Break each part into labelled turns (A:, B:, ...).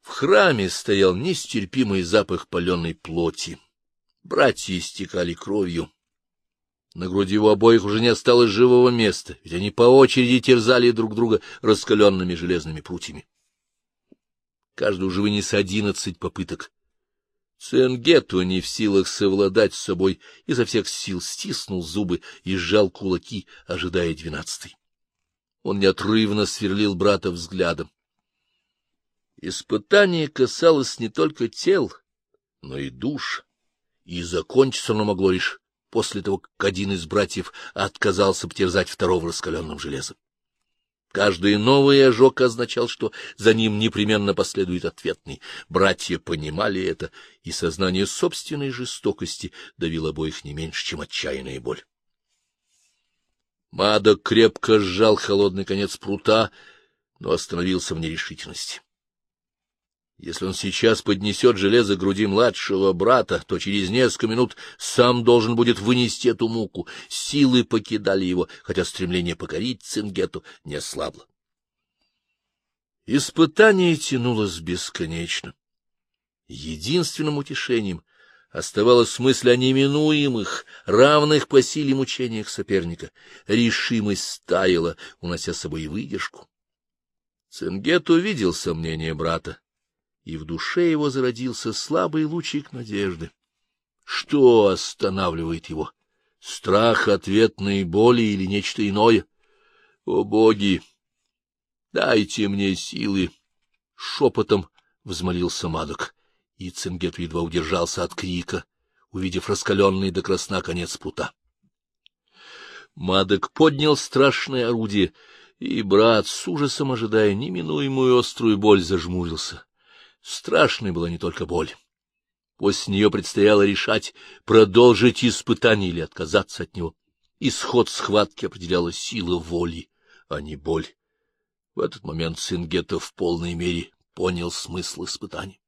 A: В храме стоял нестерпимый запах паленой плоти. Братья истекали кровью. На груди у обоих уже не осталось живого места, ведь они по очереди терзали друг друга раскаленными железными прутьями. Каждый уже вынес одиннадцать попыток. Ценгету не в силах совладать с собой, изо всех сил стиснул зубы и сжал кулаки, ожидая двенадцатой. Он неотрывно сверлил брата взглядом. Испытание касалось не только тел, но и душ, и закончиться оно могло лишь после того, как один из братьев отказался потерзать второго раскаленным железом. Каждый новый ожог означал, что за ним непременно последует ответный. Братья понимали это, и сознание собственной жестокости давило обоих не меньше, чем отчаянная боль. Мадок крепко сжал холодный конец прута, но остановился в нерешительности. Если он сейчас поднесет железо груди младшего брата, то через несколько минут сам должен будет вынести эту муку. Силы покидали его, хотя стремление покорить Цингету не ослабло. Испытание тянулось бесконечно. Единственным утешением оставалась мысль о неминуемых, равных по силе мучениях соперника. Решимость стаяла, унося с собой выдержку. Цингет увидел сомнение брата и в душе его зародился слабый лучик надежды. Что останавливает его? Страх ответной боли или нечто иное? О, боги! Дайте мне силы! Шепотом взмолился Мадок, и Цингет едва удержался от крика, увидев раскаленный до красна конец пута. Мадок поднял страшное орудие, и брат, с ужасом ожидая неминуемую острую боль, зажмурился. Страшной была не только боль. После нее предстояло решать, продолжить испытание или отказаться от него. Исход схватки определяла сила воли, а не боль. В этот момент сын Гетто в полной мере понял смысл испытания.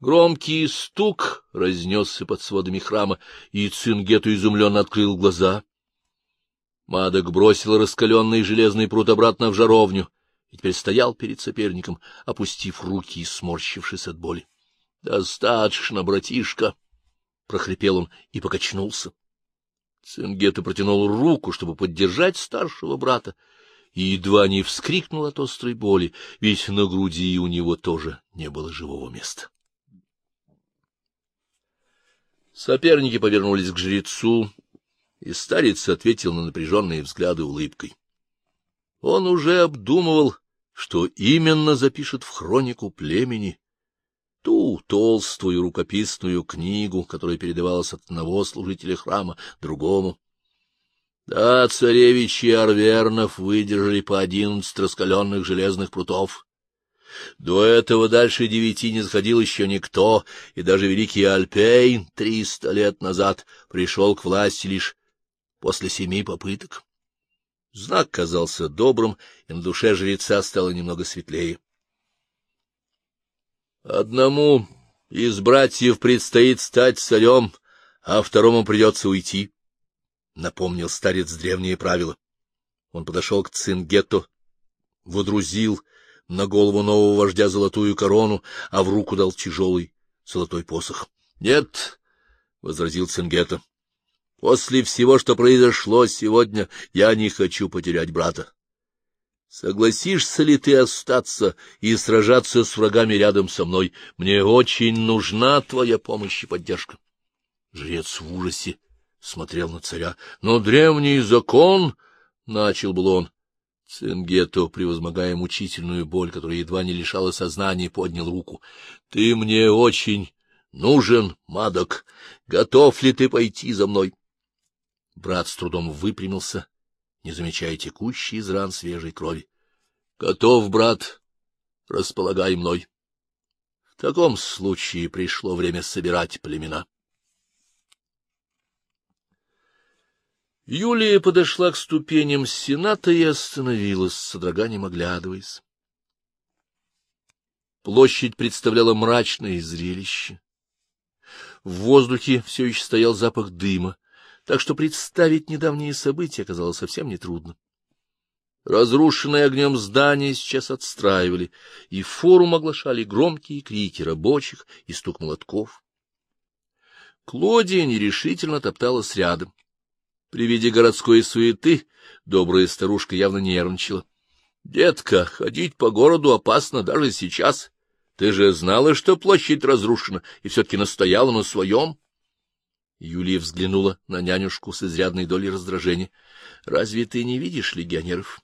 A: Громкий стук разнесся под сводами храма, и Цингету изумленно открыл глаза. Мадок бросил раскаленный железный пруд обратно в жаровню и теперь стоял перед соперником, опустив руки и сморщившись от боли. — Достаточно, братишка! — прохрипел он и покачнулся. Цингета протянул руку, чтобы поддержать старшего брата, и едва не вскрикнул от острой боли, ведь на груди у него тоже не было живого места. Соперники повернулись к жрецу, и старец ответил на напряженные взгляды улыбкой. Он уже обдумывал что именно запишет в хронику племени, ту толстую рукописную книгу, которая передавалась от одного служителя храма другому. Да, царевичи Арвернов выдержали по одиннадцать раскаленных железных прутов. До этого дальше девяти не сходил еще никто, и даже великий Альпейн триста лет назад пришел к власти лишь после семи попыток. Знак казался добрым, и на душе жреца стало немного светлее. Одному из братьев предстоит стать царем, а второму придется уйти, — напомнил старец древние правила. Он подошел к Цингетто, водрузил на голову нового вождя золотую корону, а в руку дал тяжелый золотой посох. — Нет, — возразил Цингетто, После всего, что произошло сегодня, я не хочу потерять брата. Согласишься ли ты остаться и сражаться с врагами рядом со мной? Мне очень нужна твоя помощь и поддержка. Жрец в ужасе смотрел на царя. Но древний закон, — начал был он. Цингетто, превозмогая мучительную боль, которая едва не лишала сознания, поднял руку. — Ты мне очень нужен, Мадок. Готов ли ты пойти за мной? — Брат с трудом выпрямился, не замечая текущей из ран свежей крови. — Готов, брат, располагай мной. В таком случае пришло время собирать племена. Юлия подошла к ступеням сената и остановилась, с содроганием оглядываясь. Площадь представляла мрачное зрелище. В воздухе все еще стоял запах дыма, так что представить недавние события оказалось совсем нетрудно. Разрушенное огнем здание сейчас отстраивали, и форум оглашали громкие крики рабочих и стук молотков. Клодия нерешительно топталась рядом. При виде городской суеты добрая старушка явно нервничала. — Детка, ходить по городу опасно даже сейчас. Ты же знала, что площадь разрушена, и все-таки настояла на своем. Юлия взглянула на нянюшку с изрядной долей раздражения. — Разве ты не видишь легионеров?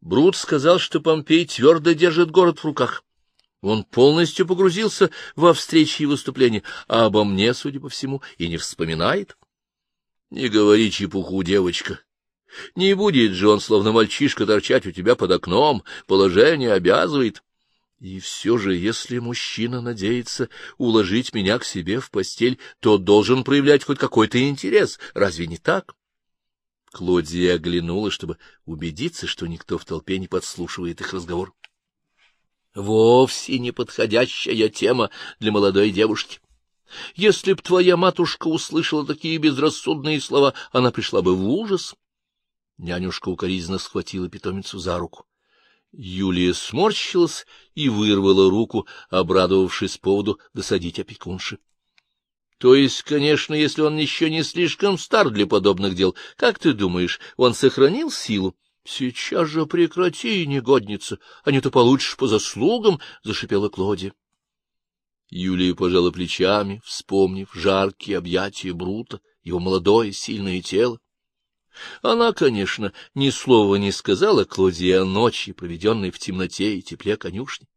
A: Брут сказал, что Помпей твердо держит город в руках. Он полностью погрузился во встречи и выступления, а обо мне, судя по всему, и не вспоминает. Не говори чепуху, девочка. Не будет же он, словно мальчишка, торчать у тебя под окном, положение обязывает. И все же, если мужчина надеется уложить меня к себе в постель, то должен проявлять хоть какой-то интерес. Разве не так? Клодия оглянула, чтобы убедиться, что никто в толпе не подслушивает их разговор. Вовсе не подходящая тема для молодой девушки. Если б твоя матушка услышала такие безрассудные слова, она пришла бы в ужас. Нянюшка укоризненно схватила питомицу за руку. Юлия сморщилась и вырвала руку, обрадовавшись поводу досадить опекунши. То есть, конечно, если он еще не слишком стар для подобных дел, как ты думаешь, он сохранил силу? — Сейчас же прекрати, негодница, а не то получишь по заслугам, — зашипела Клодия. Юлия пожала плечами, вспомнив жаркие объятия Брута, его молодое сильное тело. Она, конечно, ни слова не сказала Клодии о ночи, проведенной в темноте и тепле конюшни.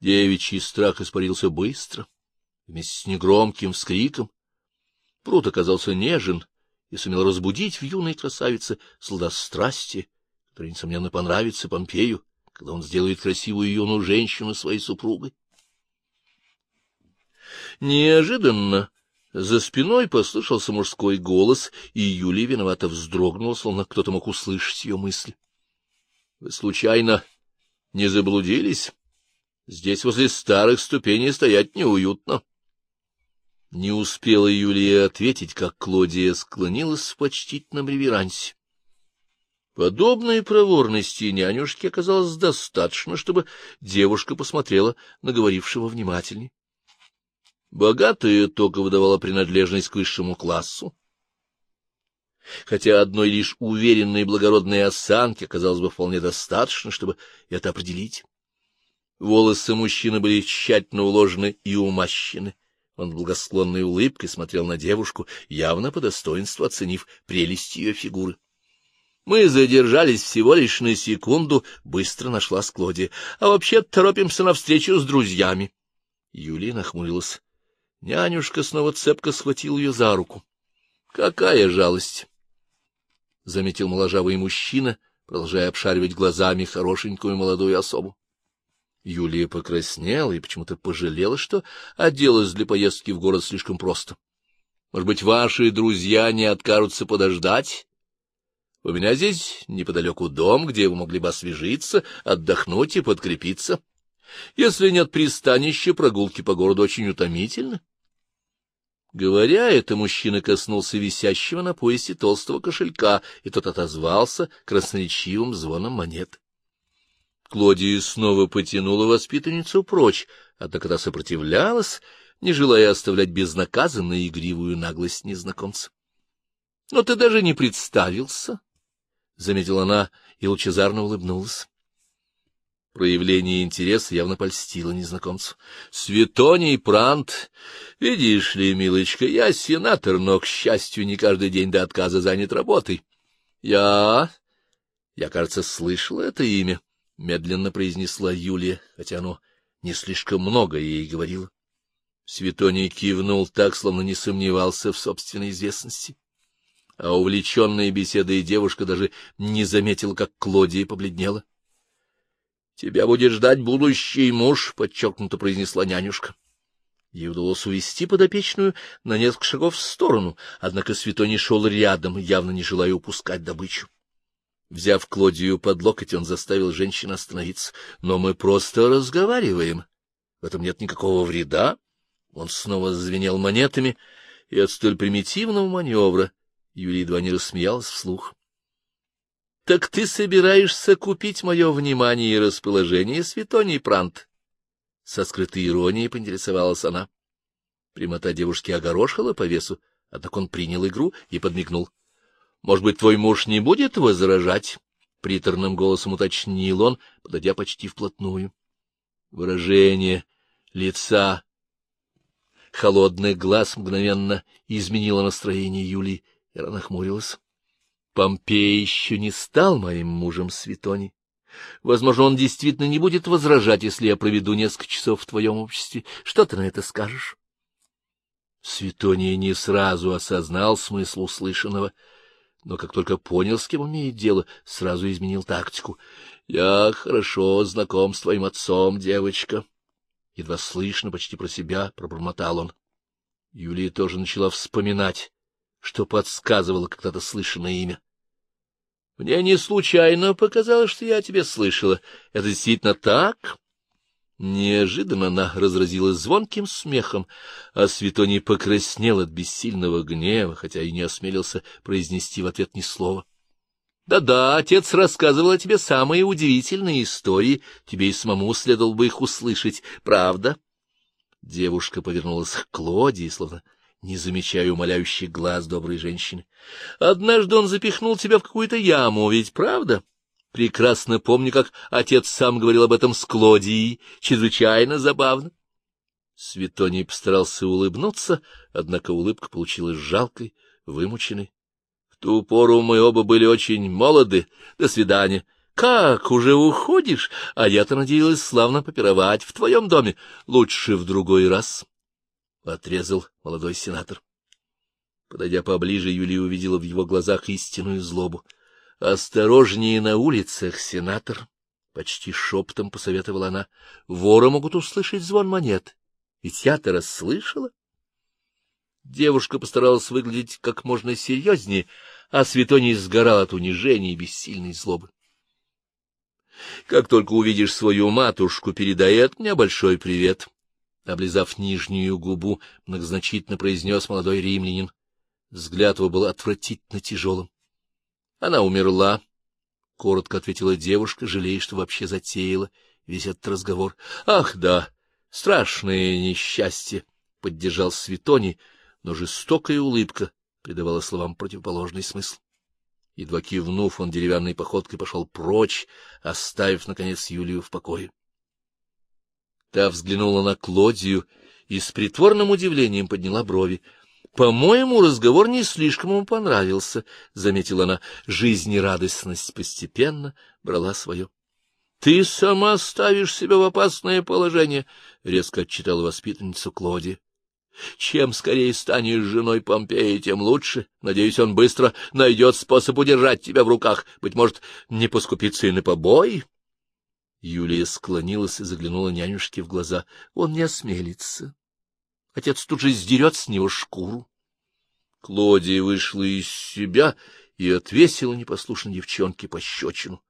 A: Девичий страх испарился быстро, вместе с негромким вскриком. Прут оказался нежен и сумел разбудить в юной красавице сладострастие, которое, несомненно, понравится Помпею, когда он сделает красивую юную женщину своей супругой. Неожиданно за спиной послышался мужской голос, и Юлия виновато вздрогнула, словно кто-то мог услышать ее мысли. — Вы случайно не заблудились? Здесь возле старых ступеней стоять неуютно. Не успела Юлия ответить, как Клодия склонилась в почтительном реверансе. Подобной проворности нянюшки оказалось достаточно, чтобы девушка посмотрела на говорившего внимательнее. Богатая только выдавала принадлежность к высшему классу, хотя одной лишь уверенной благородной осанки оказалось бы вполне достаточно, чтобы это определить. Волосы мужчины были тщательно уложены и умащены. Он благосклонной улыбкой смотрел на девушку, явно по достоинству оценив прелесть ее фигуры. Мы задержались всего лишь на секунду, быстро нашла Склодия, а вообще торопимся навстречу с друзьями. Юлия нахмурилась. Нянюшка снова цепко схватил ее за руку. — Какая жалость! — заметил моложавый мужчина, продолжая обшаривать глазами хорошенькую молодую особу. Юлия покраснела и почему-то пожалела, что оделась для поездки в город слишком просто. — Может быть, ваши друзья не откажутся подождать? У меня здесь неподалеку дом, где вы могли бы освежиться, отдохнуть и подкрепиться. Если нет пристанища, прогулки по городу очень утомительны. Говоря это, мужчина коснулся висящего на поясе толстого кошелька, и тот отозвался красноречивым звоном монет. Клодия снова потянула воспитанницу прочь, однако та сопротивлялась, не желая оставлять безнаказанно игривую наглость незнакомца. — Но ты даже не представился, — заметила она и лучезарно улыбнулась. Проявление интереса явно польстило незнакомцу. — Светоний Прант! Видишь ли, милочка, я сенатор, но, к счастью, не каждый день до отказа занят работой. — Я... Я, кажется, слышала это имя, — медленно произнесла Юлия, хотя оно не слишком много ей говорило. Светоний кивнул так, словно не сомневался в собственной известности. А увлеченная беседой девушка даже не заметила, как Клодия побледнела. — Тебя будет ждать будущий муж, — подчеркнуто произнесла нянюшка. Ей удалось увести подопечную на несколько шагов в сторону, однако Светоний шел рядом, явно не желая упускать добычу. Взяв Клодию под локоть, он заставил женщину остановиться. — Но мы просто разговариваем. В этом нет никакого вреда. Он снова зазвенел монетами, и от столь примитивного маневра Юлия едва не рассмеялась вслух. — Так ты собираешься купить мое внимание и расположение, Светоний Прант? Со скрытой иронией поинтересовалась она. Прямота девушки огорошила по весу, однако он принял игру и подмигнул. — Может быть, твой муж не будет возражать? — приторным голосом уточнил он, подойдя почти вплотную. Выражение лица холодных глаз мгновенно изменило настроение Юлии, и она нахмурилась. Помпей еще не стал моим мужем, Светони. Возможно, он действительно не будет возражать, если я проведу несколько часов в твоем обществе. Что ты на это скажешь? Светоний не сразу осознал смысл услышанного, но как только понял, с кем имеет дело, сразу изменил тактику. — Я хорошо знаком с твоим отцом, девочка. Едва слышно, почти про себя, пробормотал он. Юлия тоже начала вспоминать, что подсказывало когда-то слышанное имя. — Мне не случайно показалось, что я тебя слышала. Это действительно так? Неожиданно она разразилась звонким смехом, а Светоний покраснел от бессильного гнева, хотя и не осмелился произнести в ответ ни слова. Да — Да-да, отец рассказывал о тебе самые удивительные истории, тебе и самому следовало бы их услышать, правда? Девушка повернулась к Клодии, словно не замечая умоляющих глаз доброй женщины. — Однажды он запихнул тебя в какую-то яму, ведь правда? — Прекрасно помню, как отец сам говорил об этом с Клодией. Чрезвычайно забавно. Светоний постарался улыбнуться, однако улыбка получилась жалкой, вымученной. В ту пору мы оба были очень молоды. До свидания. Как, уже уходишь? А я-то надеялась славно попировать в твоем доме. Лучше в другой раз, — отрезал молодой сенатор. Подойдя поближе, Юлия увидела в его глазах истинную злобу. — Осторожнее на улицах, сенатор, — почти шепотом посоветовала она. — Воры могут услышать звон монет. Ведь я-то расслышала. Девушка постаралась выглядеть как можно серьезнее, а Светоний сгорал от унижения и бессильной злобы. — Как только увидишь свою матушку, передай от меня большой привет. Облизав нижнюю губу, многозначительно произнес молодой римлянин. Взгляд его был отвратительно тяжелым. Она умерла, — коротко ответила девушка, жалея, что вообще затеяла весь этот разговор. — Ах, да, страшное несчастье! — поддержал Светоний, но жестокая улыбка придавала словам противоположный смысл. Едва кивнув, он деревянной походкой пошел прочь, оставив, наконец, Юлию в покое. Та взглянула на Клодию и с притворным удивлением подняла брови. — По-моему, разговор не слишком ему понравился, — заметила она. Жизнерадостность постепенно брала свое. — Ты сама ставишь себя в опасное положение, — резко отчитала воспитанницу Клоди. — Чем скорее станешь женой Помпея, тем лучше. Надеюсь, он быстро найдет способ удержать тебя в руках. Быть может, не поскупиться и на побои? Юлия склонилась и заглянула нянюшке в глаза. Он не осмелится. Отец тут же сдерет с него шкуру. Клодия вышла из себя и отвесила непослушной девчонке пощечину.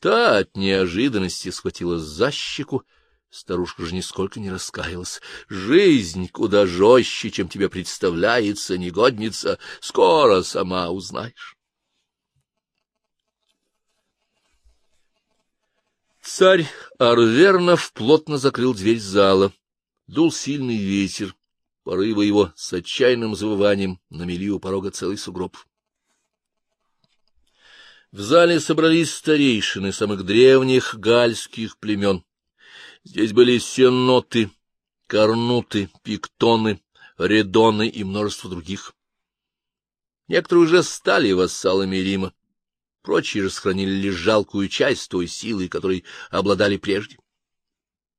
A: Та от неожиданности схватила за щеку, старушка же нисколько не раскаялась. Жизнь куда жестче, чем тебе представляется, негодница, скоро сама узнаешь. Царь Арвернов плотно закрыл дверь зала. Дул сильный ветер, порывы его с отчаянным завыванием намели у порога целый сугроб. В зале собрались старейшины самых древних гальских племен. Здесь были сеноты, корнуты, пиктоны, редоны и множество других. Некоторые уже стали вассалами Рима, прочие же сохранили лишь жалкую часть той силы, которой обладали прежде.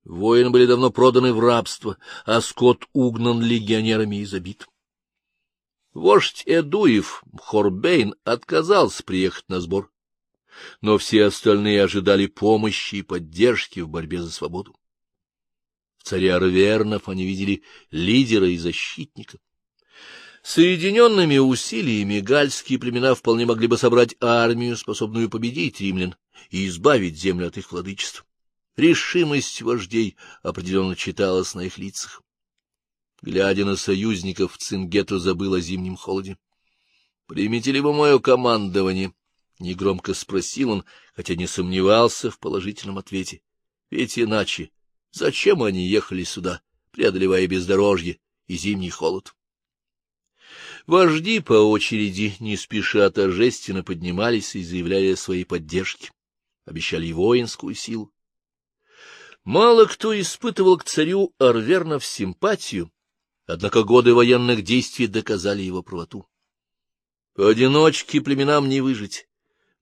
A: Воины были давно проданы в рабство, а скот угнан легионерами и забит. Вождь Эдуев, Хорбейн, отказался приехать на сбор, но все остальные ожидали помощи и поддержки в борьбе за свободу. В царе Арвернов они видели лидера и защитника. Соединенными усилиями гальские племена вполне могли бы собрать армию, способную победить римлян и избавить землю от их владычества. Решимость вождей определенно читалась на их лицах. Глядя на союзников, Цингету забыл о зимнем холоде. — Примите ли вы мое командование? — негромко спросил он, хотя не сомневался в положительном ответе. — Ведь иначе зачем они ехали сюда, преодолевая бездорожье и зимний холод? Вожди по очереди, не спеша торжественно поднимались и заявляли своей поддержке, обещали воинскую силу. Мало кто испытывал к царю Арвернов симпатию, однако годы военных действий доказали его правоту. Поодиночке племенам не выжить,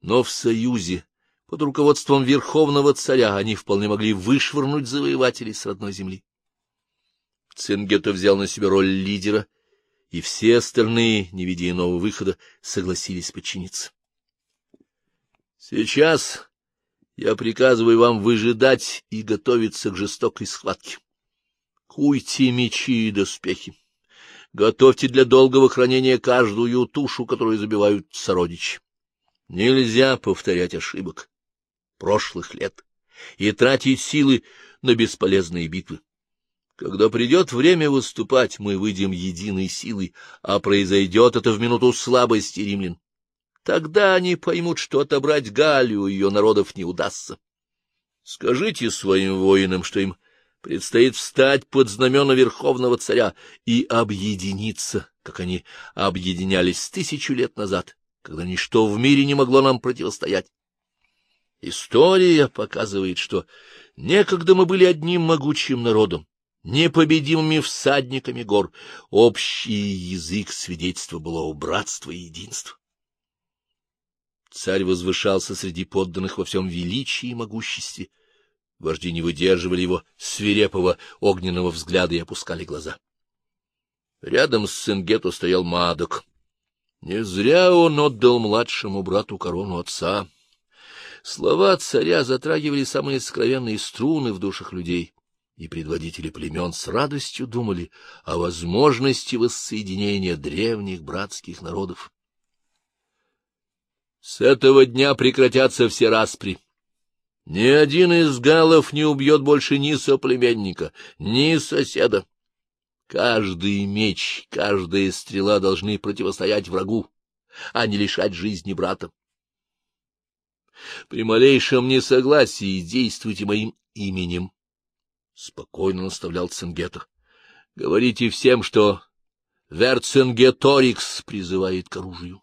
A: но в союзе, под руководством верховного царя, они вполне могли вышвырнуть завоевателей с родной земли. Цингетто взял на себя роль лидера и все остальные, не видя иного выхода, согласились подчиниться. Сейчас я приказываю вам выжидать и готовиться к жестокой схватке. Куйте мечи и доспехи. Готовьте для долгого хранения каждую тушу, которую забивают сородичи. Нельзя повторять ошибок прошлых лет и тратить силы на бесполезные битвы. Когда придет время выступать, мы выйдем единой силой, а произойдет это в минуту слабости римлян. Тогда они поймут, что отобрать Галию у ее народов не удастся. Скажите своим воинам, что им предстоит встать под знамена Верховного Царя и объединиться, как они объединялись тысячу лет назад, когда ничто в мире не могло нам противостоять. История показывает, что некогда мы были одним могучим народом, непобедимыми всадниками гор. Общий язык свидетельства было о братстве и единстве. Царь возвышался среди подданных во всем величии и могуществе. Вожди не выдерживали его свирепого огненного взгляда и опускали глаза. Рядом с Сенгету стоял Мадок. Не зря он отдал младшему брату корону отца. Слова царя затрагивали самые скровенные струны в душах людей и предводители племен с радостью думали о возможности воссоединения древних братских народов. С этого дня прекратятся все распри. Ни один из галов не убьет больше ни соплеменника, ни соседа. Каждый меч, каждая стрела должны противостоять врагу, а не лишать жизни брата. При малейшем несогласии действуйте моим именем, — спокойно наставлял Ценгетер. — Говорите всем, что Верцингеторикс призывает к оружию.